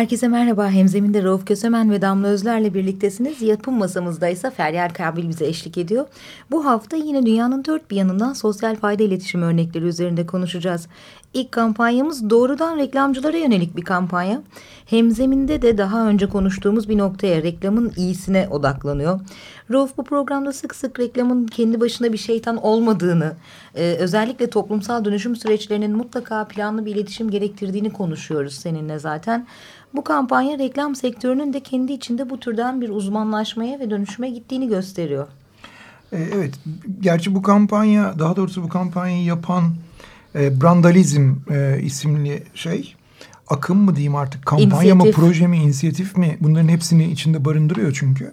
Herkese merhaba. Hemzeminde Rauf Kösemen ve Damla Özler'le birliktesiniz. Yapım masamızda ise Feryal Kabil bize eşlik ediyor. Bu hafta yine dünyanın dört bir yanından sosyal fayda iletişim örnekleri üzerinde konuşacağız. İlk kampanyamız doğrudan reklamcılara yönelik bir kampanya. Hemzeminde de daha önce konuştuğumuz bir noktaya reklamın iyisine odaklanıyor. Rauf bu programda sık sık reklamın kendi başına bir şeytan olmadığını, e, özellikle toplumsal dönüşüm süreçlerinin mutlaka planlı bir iletişim gerektirdiğini konuşuyoruz seninle zaten. Bu kampanya reklam sektörünün de kendi içinde bu türden bir uzmanlaşmaya ve dönüşüme gittiğini gösteriyor. E, evet, gerçi bu kampanya, daha doğrusu bu kampanyayı yapan e, Brandalizm e, isimli şey, akım mı diyeyim artık, kampanya mı, proje mi, inisiyatif mi bunların hepsini içinde barındırıyor çünkü.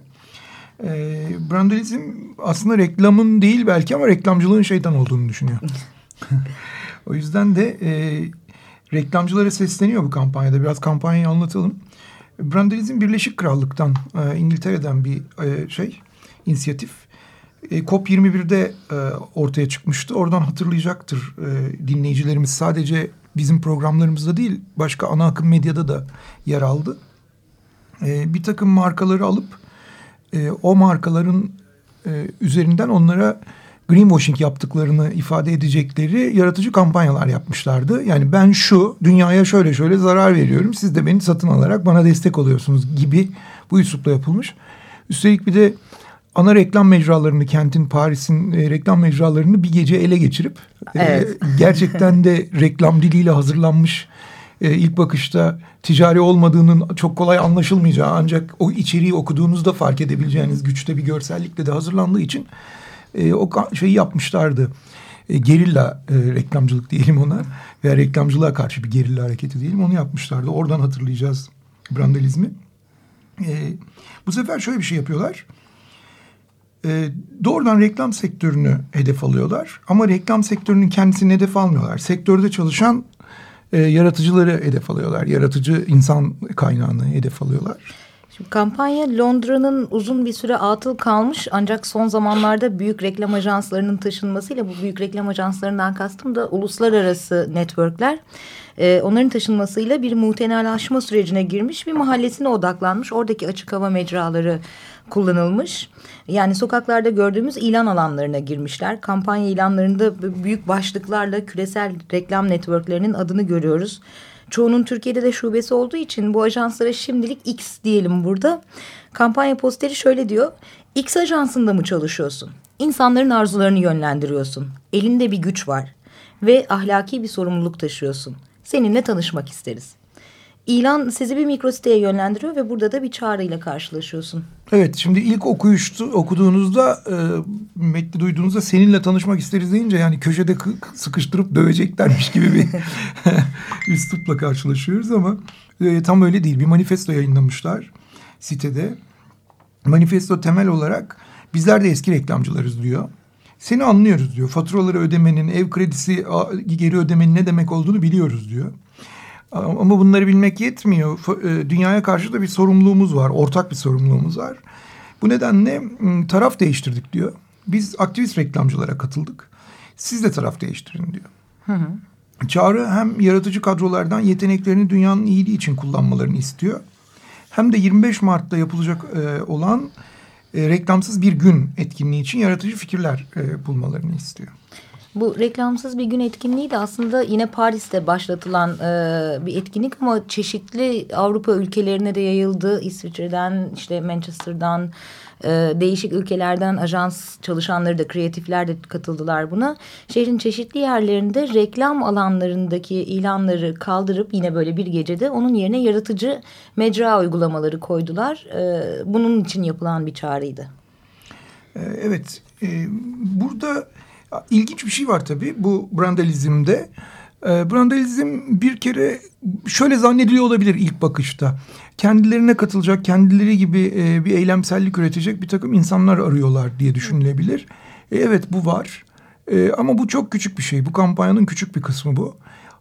E, Brandalizm aslında reklamın değil belki ama reklamcılığın şeytan olduğunu düşünüyor. o yüzden de e, reklamcılara sesleniyor bu kampanyada. Biraz kampanyayı anlatalım. Brandalizm Birleşik Krallık'tan, e, İngiltere'den bir e, şey, inisiyatif. E, COP21'de e, ortaya çıkmıştı. Oradan hatırlayacaktır e, dinleyicilerimiz. Sadece bizim programlarımızda değil, başka ana akım medyada da yer aldı. E, bir takım markaları alıp e, o markaların e, üzerinden onlara greenwashing yaptıklarını ifade edecekleri yaratıcı kampanyalar yapmışlardı. Yani ben şu dünyaya şöyle şöyle zarar veriyorum. Siz de beni satın alarak bana destek oluyorsunuz gibi bu üslupla yapılmış. Üstelik bir de ana reklam mecralarını kentin Paris'in e, reklam mecralarını bir gece ele geçirip e, evet. e, gerçekten de reklam diliyle hazırlanmış e, ilk bakışta ticari olmadığının çok kolay anlaşılmayacağı ancak o içeriği okuduğunuzda fark edebileceğiniz güçte bir görsellikle de hazırlandığı için e, o şeyi yapmışlardı. E, gerilla e, reklamcılık diyelim ona veya reklamcılığa karşı bir gerilla hareketi diyelim onu yapmışlardı. Oradan hatırlayacağız brandalizmi. E, bu sefer şöyle bir şey yapıyorlar. E, doğrudan reklam sektörünü hedef alıyorlar ama reklam sektörünün kendisini hedef almıyorlar. Sektörde çalışan e, yaratıcıları hedef alıyorlar. Yaratıcı insan kaynağını hedef alıyorlar. Şimdi kampanya Londra'nın uzun bir süre atıl kalmış ancak son zamanlarda büyük reklam ajanslarının taşınmasıyla bu büyük reklam ajanslarından kastım da uluslararası networkler. Ee, onların taşınmasıyla bir muhtenalaşma sürecine girmiş bir mahallesine odaklanmış. Oradaki açık hava mecraları kullanılmış. Yani sokaklarda gördüğümüz ilan alanlarına girmişler. Kampanya ilanlarında büyük başlıklarla küresel reklam networklerinin adını görüyoruz. Çoğunun Türkiye'de de şubesi olduğu için bu ajanslara şimdilik X diyelim burada. Kampanya posteri şöyle diyor. X ajansında mı çalışıyorsun? İnsanların arzularını yönlendiriyorsun. Elinde bir güç var ve ahlaki bir sorumluluk taşıyorsun. Seninle tanışmak isteriz. İlan sizi bir mikrositeye yönlendiriyor ve burada da bir çağrıyla karşılaşıyorsun. Evet şimdi ilk okuyuştu, okuduğunuzda e, metni duyduğunuzda seninle tanışmak isteriz deyince yani köşede sıkıştırıp döveceklermiş gibi bir üslupla karşılaşıyoruz ama e, tam öyle değil. Bir manifesto yayınlamışlar sitede. Manifesto temel olarak bizler de eski reklamcılarız diyor. Seni anlıyoruz diyor. Faturaları ödemenin, ev kredisi geri ödemenin ne demek olduğunu biliyoruz diyor. Ama bunları bilmek yetmiyor. E, dünyaya karşı da bir sorumluluğumuz var. Ortak bir sorumluluğumuz var. Bu nedenle taraf değiştirdik diyor. Biz aktivist reklamcılara katıldık. Siz de taraf değiştirin diyor. Hı hı. Çağrı hem yaratıcı kadrolardan yeteneklerini dünyanın iyiliği için kullanmalarını istiyor. Hem de 25 Mart'ta yapılacak e, olan e, reklamsız bir gün etkinliği için yaratıcı fikirler bulmalarını istiyor. Bu reklamsız bir gün etkinliği de aslında yine Paris'te başlatılan e, bir etkinlik ama çeşitli Avrupa ülkelerine de yayıldı. İsviçre'den işte Manchester'dan e, değişik ülkelerden ajans çalışanları da kreatifler de katıldılar buna. Şehrin çeşitli yerlerinde reklam alanlarındaki ilanları kaldırıp yine böyle bir gecede onun yerine yaratıcı mecra uygulamaları koydular. E, bunun için yapılan bir çağrıydı. E, evet e, burada ilginç bir şey var tabii bu brandalizmde. E, brandalizm bir kere şöyle zannediliyor olabilir ilk bakışta kendilerine katılacak, kendileri gibi e, bir eylemsellik üretecek bir takım insanlar arıyorlar diye düşünülebilir. E, evet bu var e, ama bu çok küçük bir şey. Bu kampanyanın küçük bir kısmı bu.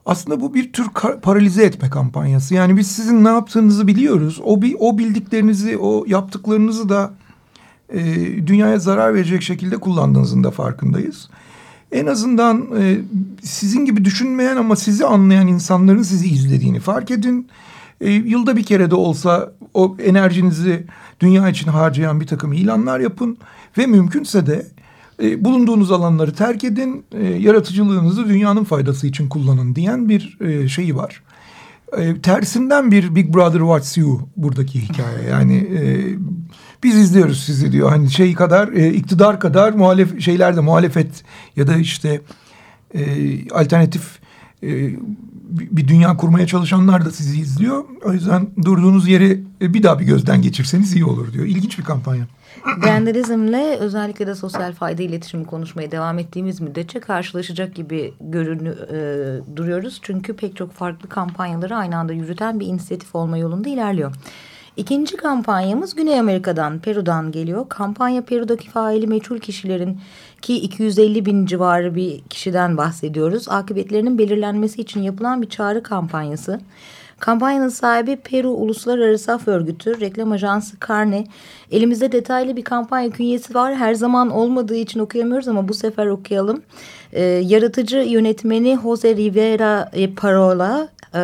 Aslında bu bir tür paralize etme kampanyası. Yani biz sizin ne yaptığınızı biliyoruz. O, o bildiklerinizi, o yaptıklarınızı da e, dünyaya zarar verecek şekilde kullandığınızın da farkındayız. En azından e, sizin gibi düşünmeyen ama sizi anlayan insanların sizi izlediğini fark edin. E, yılda bir kere de olsa o enerjinizi dünya için harcayan bir takım ilanlar yapın ve mümkünse de e, bulunduğunuz alanları terk edin, e, yaratıcılığınızı dünyanın faydası için kullanın diyen bir e, şeyi var. E, tersinden bir Big Brother Watch You buradaki hikaye. Yani e, biz izliyoruz sizi diyor. Hani şey kadar, e, iktidar kadar muhalef şeylerde muhalefet ya da işte e, alternatif e, bir dünya kurmaya çalışanlar da sizi izliyor. O yüzden durduğunuz yeri e, bir daha bir gözden geçirseniz iyi olur diyor. İlginç bir kampanya. Vandalizmle özellikle de sosyal fayda iletişimi konuşmaya devam ettiğimiz müddetçe karşılaşacak gibi görünü e, duruyoruz. Çünkü pek çok farklı kampanyaları aynı anda yürüten bir inisiyatif olma yolunda ilerliyor. İkinci kampanyamız Güney Amerika'dan, Peru'dan geliyor. Kampanya Peru'daki faili meçhul kişilerin ki 250 bin civarı bir kişiden bahsediyoruz. Akıbetlerinin belirlenmesi için yapılan bir çağrı kampanyası. Kampanyanın sahibi Peru Uluslararası Af Örgütü, reklam ajansı Carne. Elimizde detaylı bir kampanya künyesi var. Her zaman olmadığı için okuyamıyoruz ama bu sefer okuyalım. Ee, yaratıcı yönetmeni Jose Rivera Parola, e,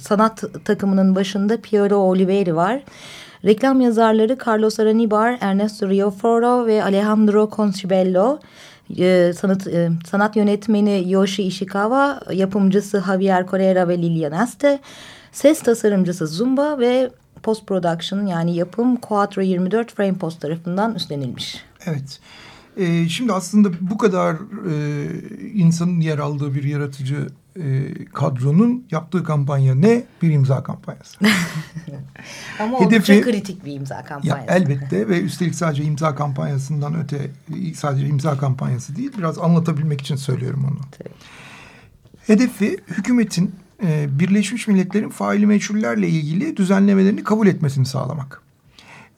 sanat takımının başında Piero Oliveri var. Reklam yazarları Carlos Aranibar, Ernesto Rioforo ve Alejandro Concibello. Ee, sanat, e, sanat yönetmeni Yoshi Ishikawa, yapımcısı Javier Correa ve Lilian Aste, ses tasarımcısı Zumba ve post production yani yapım Quattro 24 Frame Post tarafından üstlenilmiş. Evet. Ee, şimdi aslında bu kadar e, insanın yer aldığı bir yaratıcı e, kadronun yaptığı kampanya ne? Bir imza kampanyası. Ama Hedefi, oldukça kritik bir imza kampanyası. Ya, elbette ve üstelik sadece imza kampanyasından öte sadece imza kampanyası değil biraz anlatabilmek için söylüyorum onu. Tabii. Hedefi hükümetin e, Birleşmiş Milletler'in faili meçhullerle ilgili düzenlemelerini kabul etmesini sağlamak.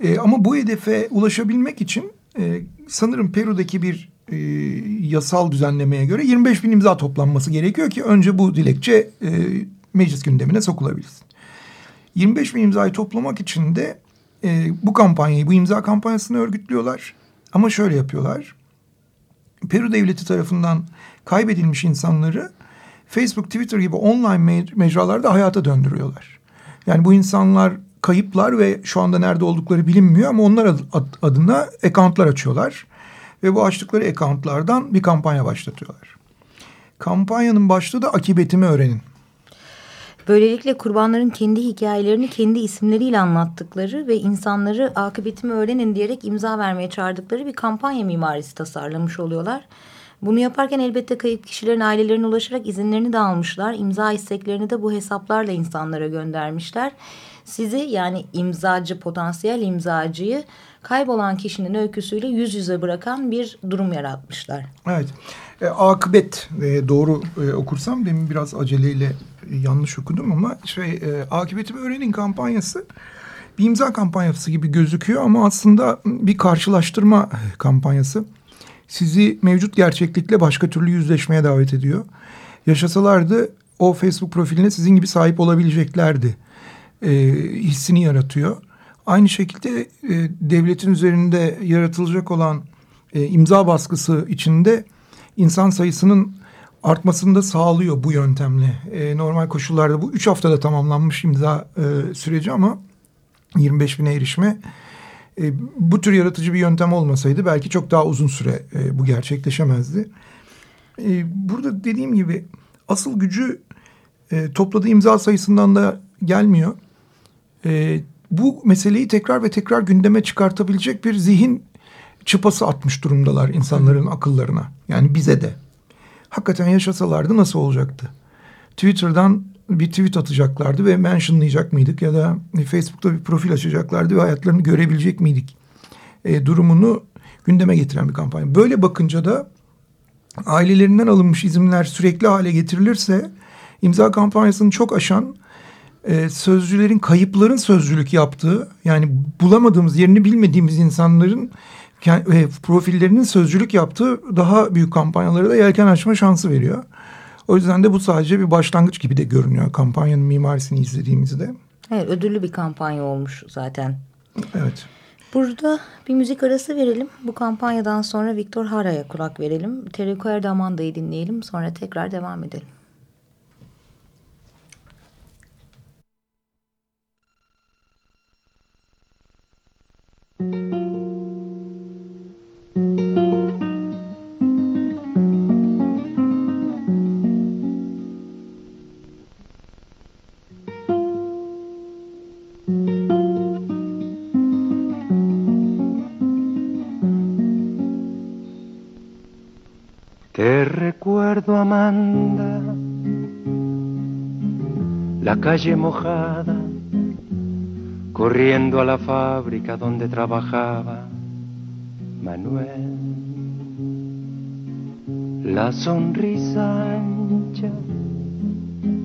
E, ama bu hedefe ulaşabilmek için e, sanırım Peru'daki bir e, yasal düzenlemeye göre 25 bin imza toplanması gerekiyor ki önce bu dilekçe e, meclis gündemine sokulabilsin. 25 bin imzayı toplamak için de e, bu kampanyayı, bu imza kampanyasını örgütlüyorlar. Ama şöyle yapıyorlar. Peru devleti tarafından kaybedilmiş insanları Facebook, Twitter gibi online mecralarda hayata döndürüyorlar. Yani bu insanlar kayıplar ve şu anda nerede oldukları bilinmiyor ama onlar adına accountlar açıyorlar. Ve bu açtıkları accountlardan bir kampanya başlatıyorlar. Kampanyanın başlığı da akıbetimi öğrenin. Böylelikle kurbanların kendi hikayelerini kendi isimleriyle anlattıkları ve insanları akıbetimi öğrenin diyerek imza vermeye çağırdıkları bir kampanya mimarisi tasarlamış oluyorlar. Bunu yaparken elbette kayıp kişilerin ailelerine ulaşarak izinlerini de almışlar. İmza isteklerini de bu hesaplarla insanlara göndermişler. Sizi yani imzacı, potansiyel imzacıyı kaybolan kişinin öyküsüyle yüz yüze bırakan bir durum yaratmışlar. Evet. E, akıbet e, doğru e, okursam demin biraz aceleyle e, yanlış okudum ama şey e, akıbetimi öğrenin kampanyası bir imza kampanyası gibi gözüküyor ama aslında bir karşılaştırma kampanyası. Sizi mevcut gerçeklikle başka türlü yüzleşmeye davet ediyor. Yaşasalardı o Facebook profiline sizin gibi sahip olabileceklerdi e, hissini yaratıyor. Aynı şekilde e, devletin üzerinde yaratılacak olan e, imza baskısı içinde insan sayısının artmasını da sağlıyor bu yöntemle. E, normal koşullarda bu üç haftada tamamlanmış imza e, süreci ama 25 bine erişme e, bu tür yaratıcı bir yöntem olmasaydı belki çok daha uzun süre e, bu gerçekleşemezdi. e, burada dediğim gibi asıl gücü e, topladığı imza sayısından da gelmiyor. E, bu meseleyi tekrar ve tekrar gündeme çıkartabilecek bir zihin çıpası atmış durumdalar insanların akıllarına. Yani bize de. Hakikaten yaşasalardı nasıl olacaktı? Twitter'dan bir tweet atacaklardı ve mentionlayacak mıydık ya da Facebook'ta bir profil açacaklardı ve hayatlarını görebilecek miydik? E, durumunu gündeme getiren bir kampanya. Böyle bakınca da ailelerinden alınmış izimler sürekli hale getirilirse imza kampanyasını çok aşan e, sözcülerin kayıpların sözcülük yaptığı yani bulamadığımız yerini bilmediğimiz insanların e, profillerinin sözcülük yaptığı daha büyük kampanyalara da yelken açma şansı veriyor. O yüzden de bu sadece bir başlangıç gibi de görünüyor kampanyanın mimarisini izlediğimizde. Evet ödüllü bir kampanya olmuş zaten. Evet. Burada bir müzik arası verelim. Bu kampanyadan sonra Victor Hara'ya kulak verelim. Terry Amanda'yı dinleyelim. Sonra tekrar devam edelim. Amanda, la calle mojada, corriendo a la fábrica donde trabajaba Manuel. La sonrisa ancha,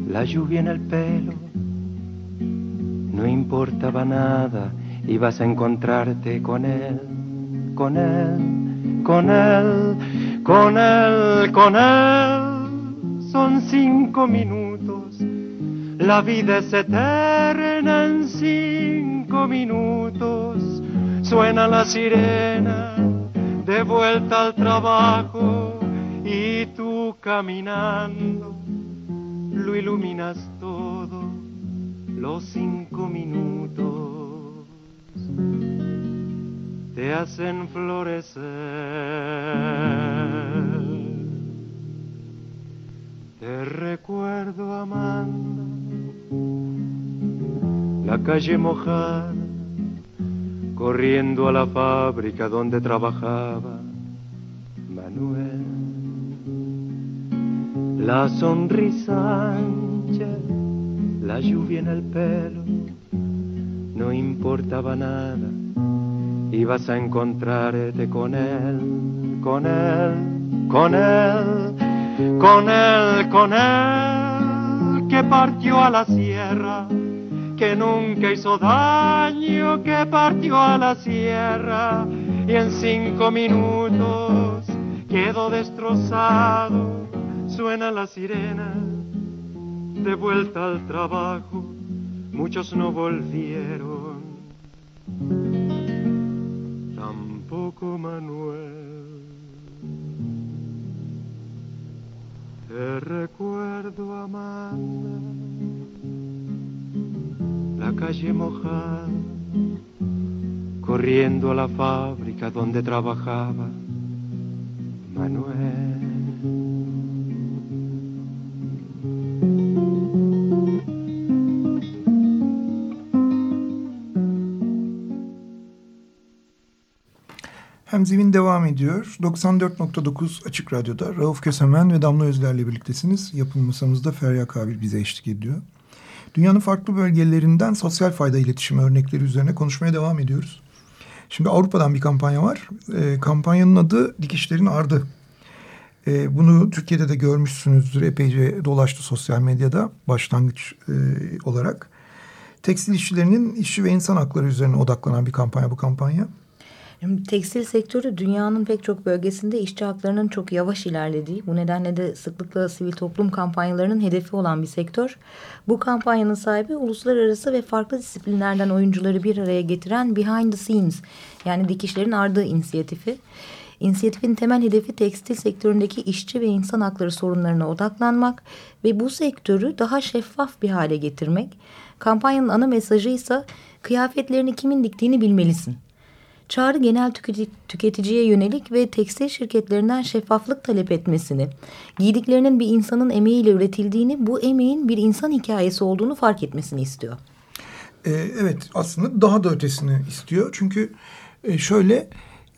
la lluvia en el pelo, no importaba nada, ibas a encontrarte con él, con él, con él con él, con él, son cinco minutos. La vida es eterna en cinco minutos. Suena la sirena de vuelta al trabajo y tú caminando lo iluminas todo los cinco minutos te hacen florecer. Te recuerdo, Amanda, la calle mojada, corriendo a la fábrica donde trabajaba Manuel. La sonrisa ancha, la lluvia en el pelo, no importaba nada ibas a encontrarte con él, con él, con él, con él, con él, que partió a la sierra, que nunca hizo daño, que partió a la sierra y en cinco minutos quedó destrozado, suena la sirena, de vuelta al trabajo, muchos no volvieron poco Manuel. Te recuerdo, Amanda, calle mojada, corriendo a la fábrica donde trabajaba Manuel. Hemzivin devam ediyor. 94.9 Açık Radyo'da Rauf Kösemen ve Damla Özler'le birliktesiniz. Yapım masamızda Ferya Kabil bize eşlik ediyor. Dünyanın farklı bölgelerinden sosyal fayda iletişimi örnekleri üzerine konuşmaya devam ediyoruz. Şimdi Avrupa'dan bir kampanya var. E, kampanyanın adı Dikişlerin Ardı. E, bunu Türkiye'de de görmüşsünüzdür. Epeyce dolaştı sosyal medyada başlangıç e, olarak. Tekstil işçilerinin işçi ve insan hakları üzerine odaklanan bir kampanya bu kampanya. Tekstil sektörü dünyanın pek çok bölgesinde işçi haklarının çok yavaş ilerlediği, bu nedenle de sıklıkla sivil toplum kampanyalarının hedefi olan bir sektör. Bu kampanyanın sahibi uluslararası ve farklı disiplinlerden oyuncuları bir araya getiren Behind the Scenes yani dikişlerin ardığı inisiyatifi. İnisiyatifin temel hedefi tekstil sektöründeki işçi ve insan hakları sorunlarına odaklanmak ve bu sektörü daha şeffaf bir hale getirmek. Kampanyanın ana mesajı ise kıyafetlerini kimin diktiğini bilmelisin. Çağrı genel tüketiciye yönelik ve tekstil şirketlerinden şeffaflık talep etmesini, giydiklerinin bir insanın emeğiyle üretildiğini, bu emeğin bir insan hikayesi olduğunu fark etmesini istiyor. Ee, evet aslında daha da ötesini istiyor. Çünkü e, şöyle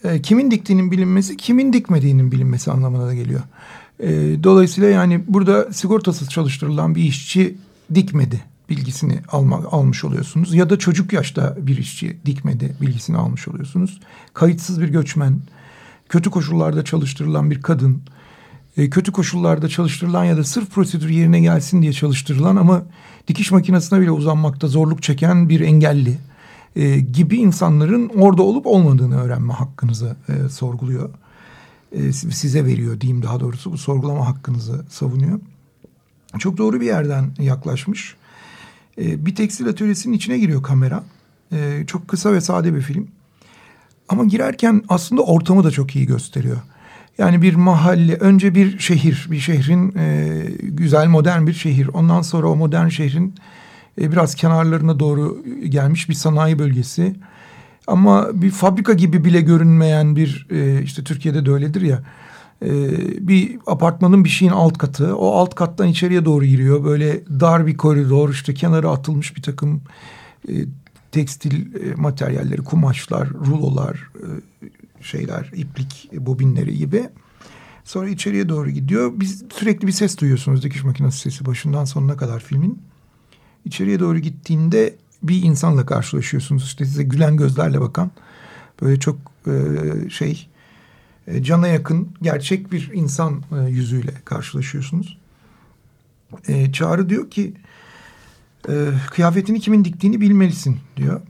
e, kimin diktiğinin bilinmesi, kimin dikmediğinin bilinmesi anlamına da geliyor. E, dolayısıyla yani burada sigortasız çalıştırılan bir işçi dikmedi bilgisini alma, almış oluyorsunuz. Ya da çocuk yaşta bir işçi dikmedi bilgisini almış oluyorsunuz. Kayıtsız bir göçmen, kötü koşullarda çalıştırılan bir kadın, e, kötü koşullarda çalıştırılan ya da sırf prosedür yerine gelsin diye çalıştırılan ama dikiş makinesine bile uzanmakta zorluk çeken bir engelli e, gibi insanların orada olup olmadığını öğrenme hakkınızı e, sorguluyor. E, size veriyor diyeyim daha doğrusu bu sorgulama hakkınızı savunuyor. Çok doğru bir yerden yaklaşmış. E, bir tekstil atölyesinin içine giriyor kamera. E, çok kısa ve sade bir film. Ama girerken aslında ortamı da çok iyi gösteriyor. Yani bir mahalle, önce bir şehir, bir şehrin e, güzel modern bir şehir. Ondan sonra o modern şehrin e, biraz kenarlarına doğru gelmiş bir sanayi bölgesi. Ama bir fabrika gibi bile görünmeyen bir e, işte Türkiye'de de öyledir ya bir apartmanın bir şeyin alt katı. O alt kattan içeriye doğru giriyor. Böyle dar bir koridor işte kenara atılmış bir takım e, tekstil e, materyalleri, kumaşlar, rulolar, e, şeyler, iplik bobinleri gibi. Sonra içeriye doğru gidiyor. Biz sürekli bir ses duyuyorsunuz dikiş makinesi sesi başından sonuna kadar filmin. İçeriye doğru gittiğinde bir insanla karşılaşıyorsunuz. İşte size gülen gözlerle bakan böyle çok e, şey e, cana yakın gerçek bir insan e, yüzüyle karşılaşıyorsunuz. E, Çağrı diyor ki e, kıyafetini kimin diktiğini bilmelisin diyor.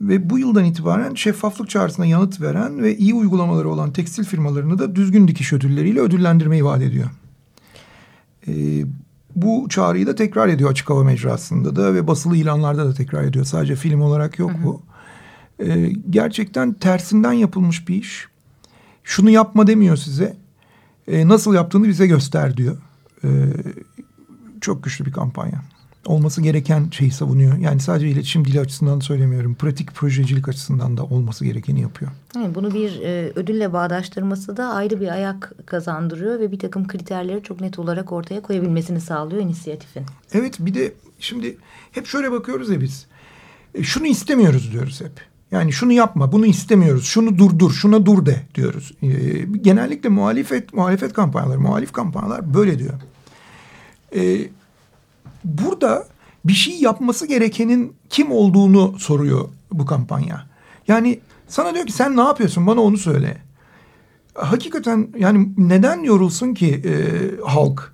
Ve bu yıldan itibaren şeffaflık çağrısına yanıt veren ve iyi uygulamaları olan tekstil firmalarını da düzgün dikiş ödülleriyle ödüllendirmeyi vaat ediyor. E, bu çağrıyı da tekrar ediyor açık hava mecrasında da ve basılı ilanlarda da tekrar ediyor. Sadece film olarak yok hı hı. bu. E, gerçekten tersinden yapılmış bir iş. Şunu yapma demiyor size. E, nasıl yaptığını bize göster diyor. E, çok güçlü bir kampanya. Olması gereken şeyi savunuyor. Yani sadece iletişim dili açısından söylemiyorum. Pratik projecilik açısından da olması gerekeni yapıyor. Evet, bunu bir e, ödülle bağdaştırması da ayrı bir ayak kazandırıyor ve bir takım kriterleri çok net olarak ortaya koyabilmesini sağlıyor inisiyatifin. Evet bir de şimdi hep şöyle bakıyoruz ya biz. E, şunu istemiyoruz diyoruz hep. Yani şunu yapma, bunu istemiyoruz, şunu durdur, şuna dur de diyoruz. E, genellikle muhalefet muhalefet kampanyaları, muhalif kampanyalar böyle diyor. E, burada bir şey yapması gerekenin kim olduğunu soruyor bu kampanya. Yani sana diyor ki sen ne yapıyorsun bana onu söyle. Hakikaten yani neden yorulsun ki e, halk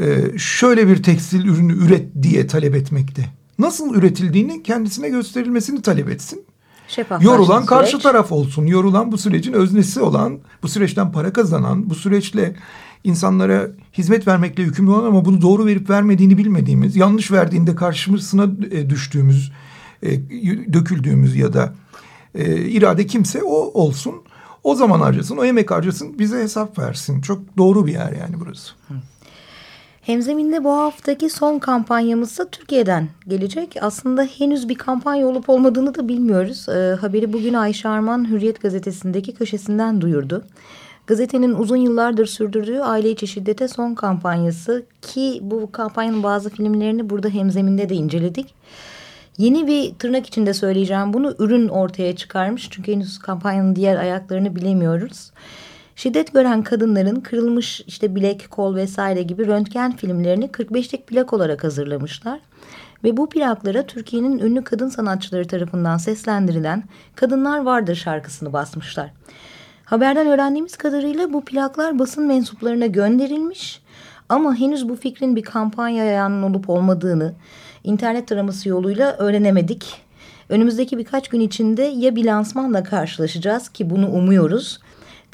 e, şöyle bir tekstil ürünü üret diye talep etmekte? Nasıl üretildiğini kendisine gösterilmesini talep etsin. Yorulan karşı süreç. taraf olsun. Yorulan bu sürecin öznesi olan, bu süreçten para kazanan, bu süreçle insanlara hizmet vermekle yükümlü olan ama bunu doğru verip vermediğini bilmediğimiz, yanlış verdiğinde karşımızına e, düştüğümüz, e, döküldüğümüz ya da e, irade kimse o olsun. O zaman harcasın, o emek harcasın, bize hesap versin. Çok doğru bir yer yani burası. Hı. Hemzeminde bu haftaki son kampanyamız da Türkiye'den gelecek. Aslında henüz bir kampanya olup olmadığını da bilmiyoruz. E, haberi bugün Ayşe Arman Hürriyet gazetesindeki köşesinden duyurdu. Gazetenin uzun yıllardır sürdürdüğü aile içi şiddete son kampanyası ki bu kampanyanın bazı filmlerini burada hemzeminde de inceledik. Yeni bir tırnak içinde söyleyeceğim bunu ürün ortaya çıkarmış. Çünkü henüz kampanyanın diğer ayaklarını bilemiyoruz. Şiddet gören kadınların kırılmış işte bilek, kol vesaire gibi röntgen filmlerini 45'lik plak olarak hazırlamışlar. Ve bu plaklara Türkiye'nin ünlü kadın sanatçıları tarafından seslendirilen Kadınlar Vardır şarkısını basmışlar. Haberden öğrendiğimiz kadarıyla bu plaklar basın mensuplarına gönderilmiş ama henüz bu fikrin bir kampanyaya olup olmadığını internet taraması yoluyla öğrenemedik. Önümüzdeki birkaç gün içinde ya bir lansmanla karşılaşacağız ki bunu umuyoruz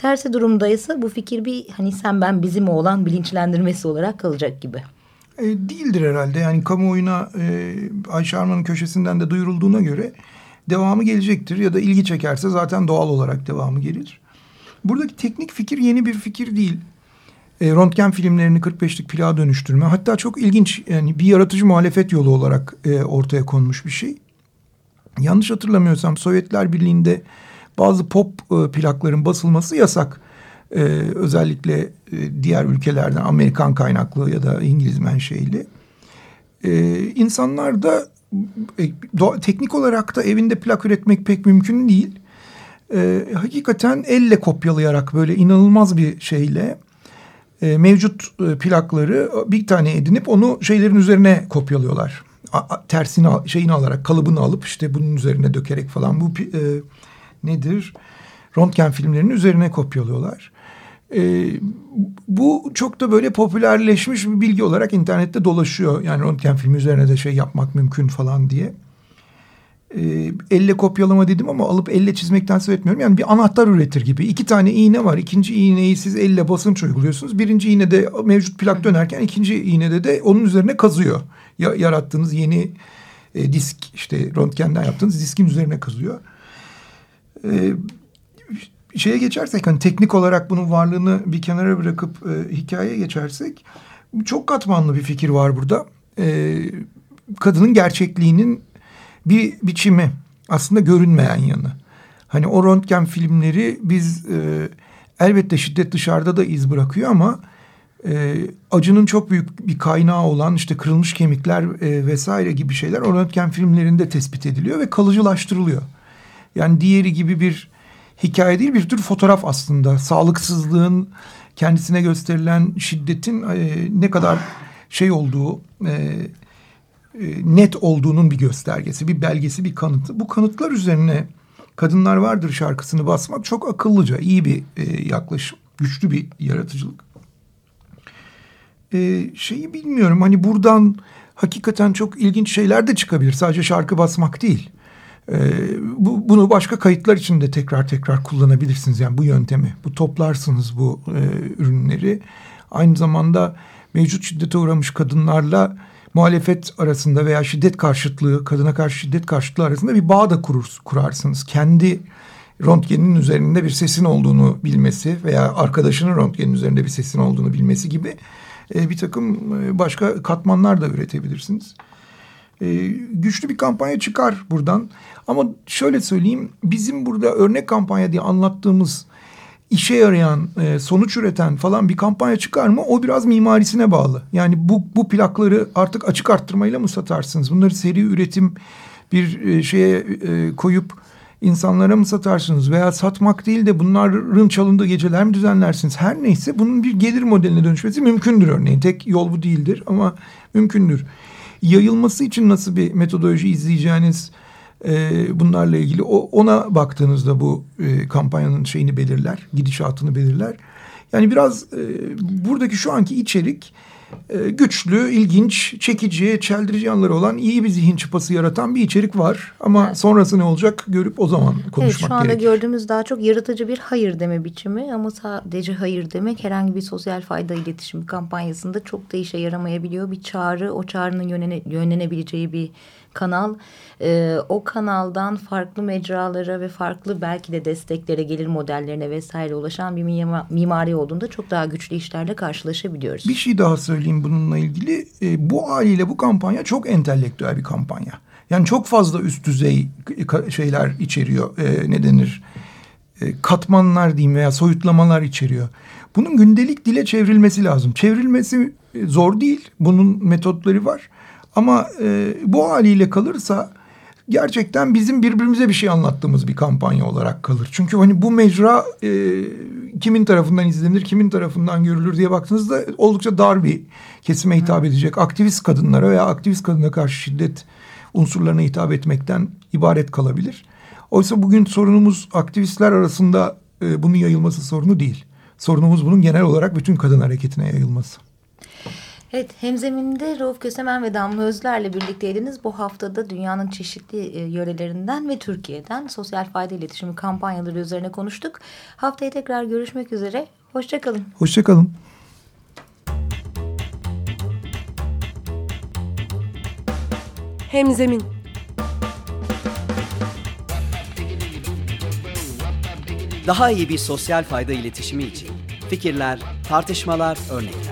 Tersi durumdaysa bu fikir bir hani sen ben bizim olan bilinçlendirmesi olarak kalacak gibi. E, değildir herhalde. Yani kamuoyuna e, Ayşe Arman'ın köşesinden de duyurulduğuna göre devamı gelecektir. Ya da ilgi çekerse zaten doğal olarak devamı gelir. Buradaki teknik fikir yeni bir fikir değil. E, röntgen filmlerini 45'lik plağa dönüştürme. Hatta çok ilginç yani bir yaratıcı muhalefet yolu olarak e, ortaya konmuş bir şey. Yanlış hatırlamıyorsam Sovyetler Birliği'nde bazı pop e, plakların basılması yasak. E, özellikle e, diğer ülkelerden Amerikan kaynaklı ya da İngiliz menşeili. E, insanlar da e, do, teknik olarak da evinde plak üretmek pek mümkün değil. E, hakikaten elle kopyalayarak böyle inanılmaz bir şeyle e, mevcut e, plakları bir tane edinip onu şeylerin üzerine kopyalıyorlar. A, a, tersini şeyini alarak kalıbını alıp işte bunun üzerine dökerek falan bu e, nedir? Röntgen filmlerinin üzerine kopyalıyorlar. E, bu çok da böyle popülerleşmiş bir bilgi olarak internette dolaşıyor. Yani röntgen filmi üzerine de şey yapmak mümkün falan diye. E, elle kopyalama dedim ama alıp elle çizmekten söz etmiyorum. Yani bir anahtar üretir gibi. İki tane iğne var. İkinci iğneyi siz elle basınç uyguluyorsunuz. Birinci iğnede mevcut plak dönerken ikinci iğnede de onun üzerine kazıyor. Ya, yarattığınız yeni e, disk işte röntgenden yaptığınız diskin üzerine kazıyor. E, şeye geçersek hani teknik olarak bunun varlığını bir kenara bırakıp e, hikayeye geçersek çok katmanlı bir fikir var burada. E, kadının gerçekliğinin bir biçimi aslında görünmeyen yanı. Hani o röntgen filmleri biz e, elbette şiddet dışarıda da iz bırakıyor ama e, acının çok büyük bir kaynağı olan işte kırılmış kemikler e, vesaire gibi şeyler o röntgen filmlerinde tespit ediliyor ve kalıcılaştırılıyor. Yani diğeri gibi bir hikaye değil bir tür fotoğraf aslında. Sağlıksızlığın kendisine gösterilen şiddetin e, ne kadar şey olduğu e, e, net olduğunun bir göstergesi, bir belgesi, bir kanıtı. Bu kanıtlar üzerine Kadınlar Vardır şarkısını basmak çok akıllıca, iyi bir e, yaklaşım, güçlü bir yaratıcılık. E, şeyi bilmiyorum hani buradan hakikaten çok ilginç şeyler de çıkabilir. Sadece şarkı basmak değil. E, bu, bunu başka kayıtlar için de tekrar tekrar kullanabilirsiniz. Yani bu yöntemi, bu toplarsınız bu e, ürünleri. Aynı zamanda mevcut şiddete uğramış kadınlarla muhalefet arasında veya şiddet karşıtlığı, kadına karşı şiddet karşıtlığı arasında bir bağ da kurur, kurarsınız. Kendi röntgenin üzerinde bir sesin olduğunu bilmesi veya arkadaşının röntgenin üzerinde bir sesin olduğunu bilmesi gibi e, bir takım e, başka katmanlar da üretebilirsiniz. E, güçlü bir kampanya çıkar buradan. Ama şöyle söyleyeyim bizim burada örnek kampanya diye anlattığımız işe yarayan, e, sonuç üreten falan bir kampanya çıkar mı? O biraz mimarisine bağlı. Yani bu, bu plakları artık açık arttırmayla mı satarsınız? Bunları seri üretim bir e, şeye e, koyup insanlara mı satarsınız? Veya satmak değil de bunların çalındığı geceler mi düzenlersiniz? Her neyse bunun bir gelir modeline dönüşmesi mümkündür örneğin. Tek yol bu değildir ama mümkündür. Yayılması için nasıl bir metodoloji izleyeceğiniz e, bunlarla ilgili o, ona baktığınızda bu e, kampanyanın şeyini belirler, gidişatını belirler. Yani biraz e, buradaki şu anki içerik güçlü, ilginç, çekici, çeldirici yanları olan iyi bir zihin çıpası yaratan bir içerik var. Ama evet. sonrası ne olacak görüp o zaman konuşmak evet, şu anda gerekir. gördüğümüz daha çok yaratıcı bir hayır deme biçimi ama sadece hayır demek herhangi bir sosyal fayda iletişim kampanyasında çok da işe yaramayabiliyor. Bir çağrı, o çağrının yönene, yönlenebileceği bir kanal. E, o kanaldan farklı mecralara ve farklı belki de desteklere, gelir modellerine vesaire ulaşan bir mimari olduğunda çok daha güçlü işlerle karşılaşabiliyoruz. Bir şey daha söyleyeyim bununla ilgili. E, bu haliyle bu kampanya çok entelektüel bir kampanya. Yani çok fazla üst düzey şeyler içeriyor. E, ne denir? E, katmanlar diyeyim veya soyutlamalar içeriyor. Bunun gündelik dile çevrilmesi lazım. Çevrilmesi e, zor değil. Bunun metotları var. Ama e, bu haliyle kalırsa gerçekten bizim birbirimize bir şey anlattığımız bir kampanya olarak kalır. Çünkü hani bu mecra e, kimin tarafından izlenir, kimin tarafından görülür diye baktığınızda oldukça dar bir kesime hitap edecek. Aktivist kadınlara veya aktivist kadına karşı şiddet unsurlarına hitap etmekten ibaret kalabilir. Oysa bugün sorunumuz aktivistler arasında e, bunun yayılması sorunu değil. Sorunumuz bunun genel olarak bütün kadın hareketine yayılması. Evet, hemzeminde Rauf Kösemen ve Damla Özler'le birlikteydiniz. Bu haftada dünyanın çeşitli e, yörelerinden ve Türkiye'den sosyal fayda iletişimi kampanyaları üzerine konuştuk. Haftaya tekrar görüşmek üzere. Hoşçakalın. Hoşçakalın. Hemzemin Daha iyi bir sosyal fayda iletişimi için fikirler, tartışmalar, örnekler.